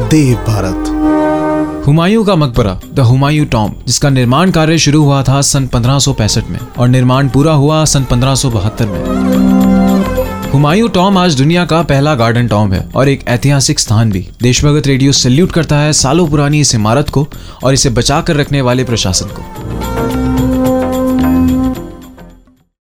देव भारत। हुमायूं का मकबरा, the Humayun Tom, जिसका निर्माण कार्य शुरू हुआ था सन 1565 में और निर्माण पूरा हुआ सन 1572 में। हुमायूं टॉम आज दुनिया का पहला गार्डन टॉम है और एक ऐतिहासिक स्थान भी। देशभगत रेडियो सल्यूट करता है सालों पुरानी इस इमारत को और इसे बचा कर रखने वाले प्रशासन को।